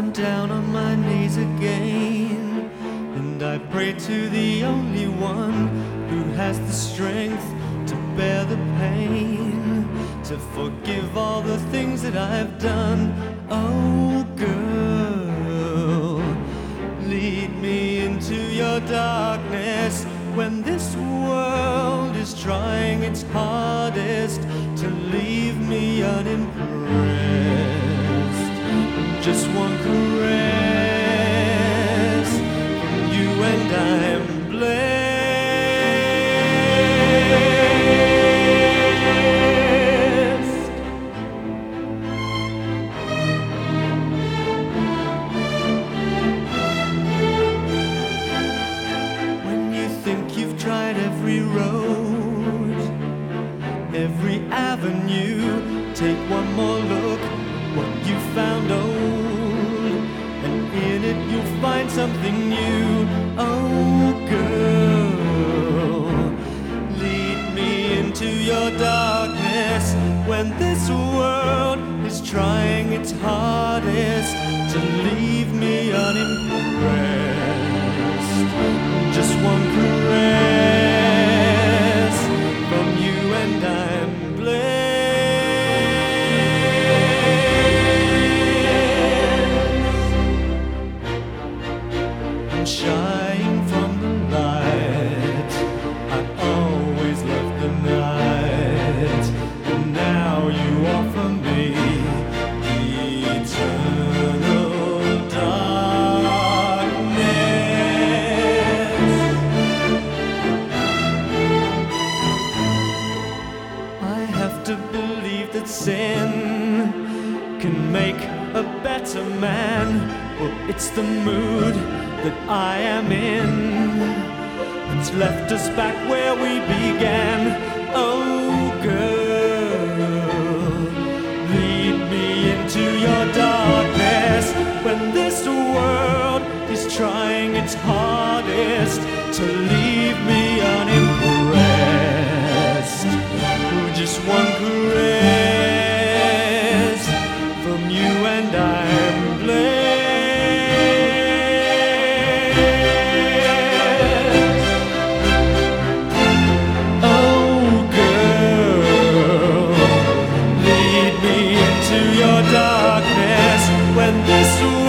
I'm down on my knees again, and I pray to the only one who has the strength to bear the pain, to forgive all the things that I've done. Oh, girl, lead me into your darkness when this world is trying its hardest every road, every avenue, take one more look. What you found old, and in it you'll find something new. Oh, girl, lead me into your darkness when this world is trying its hardest to leave me unimpressed. Shying from the light. I always loved the night, and now you offer me eternal darkness. I have to believe that sin can make a better man. It's the mood that I am in that's left us back where we began. Oh, girl, lead me into your darkness when this world is trying its hardest to leave me unimpressed. Just one caress girl,